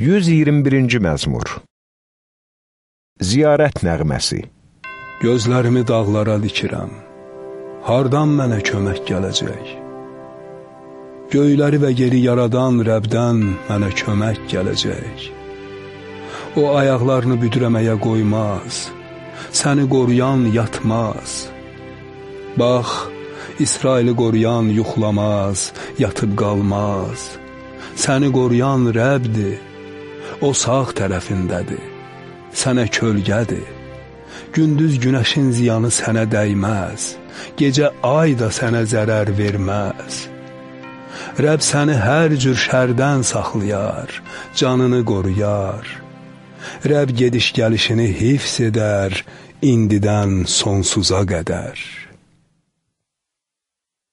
121-ci məzmur Ziyarət nəğməsi Gözlərimi dağlara dikirəm, hardan mənə kömək gələcək? Göyləri və yeri yaradan Rəbdən mənə kömək gələcək. O ayaqlarını büdrəməyə qoymaz, səni qoruyan yatmaz. Bax, İsraili qoruyan yuxlamaz, yatıb qalmaz. Səni qoruyan Rəbdir, O sağ tərəfindədir, sənə kölgədir. Gündüz günəşin ziyanı sənə dəyməz, gecə ay da sənə zərər verməz. Rəbb səni hər cür şərdən saxlayar, canını qoruyar. Rəbb gediş gəlişini hifz edər, indidən sonsuza qədər.